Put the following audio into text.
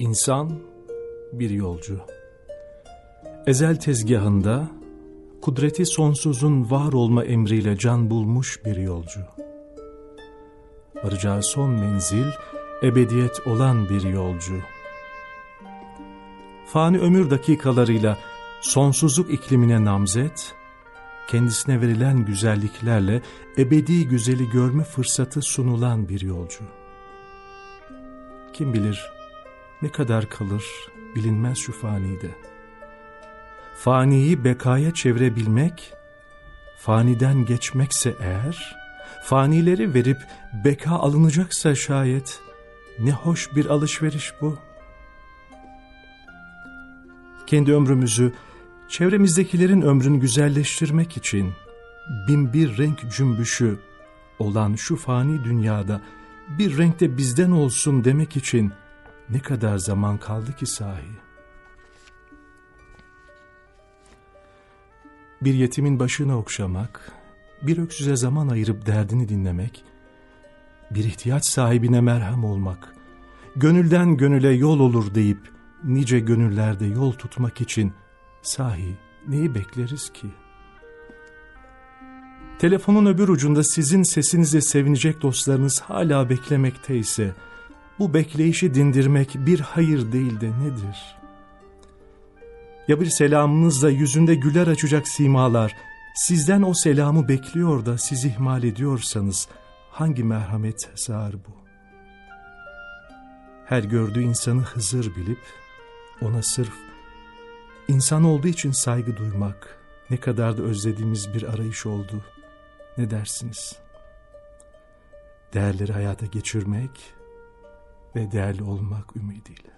İnsan bir yolcu. Ezel tezgahında kudreti sonsuzun var olma emriyle can bulmuş bir yolcu. Varacağı son menzil ebediyet olan bir yolcu. Fani ömür dakikalarıyla sonsuzluk iklimine namzet, kendisine verilen güzelliklerle ebedi güzeli görme fırsatı sunulan bir yolcu. Kim bilir ne kadar kalır bilinmez şu fanide. Faniyi bekaya çevirebilmek, faniden geçmekse eğer, fanileri verip beka alınacaksa şayet, ne hoş bir alışveriş bu. Kendi ömrümüzü, çevremizdekilerin ömrünü güzelleştirmek için, bin bir renk cümbüşü olan şu fani dünyada, bir renkte bizden olsun demek için, ne kadar zaman kaldı ki sahi? Bir yetimin başını okşamak, bir öksüze zaman ayırıp derdini dinlemek, bir ihtiyaç sahibine merhem olmak, gönülden gönüle yol olur deyip nice gönüllerde yol tutmak için sahi neyi bekleriz ki? Telefonun öbür ucunda sizin sesinize sevinecek dostlarınız hala beklemekteyse, bu bekleyişi dindirmek bir hayır değil de nedir? Ya bir selamınızla yüzünde güler açacak simalar, sizden o selamı bekliyor da siz ihmal ediyorsanız, hangi merhamet sığar bu? Her gördüğü insanı Hızır bilip, ona sırf insan olduğu için saygı duymak, ne kadar da özlediğimiz bir arayış oldu, ne dersiniz? Değerleri hayata geçirmek, ve değerli olmak ümidiyle.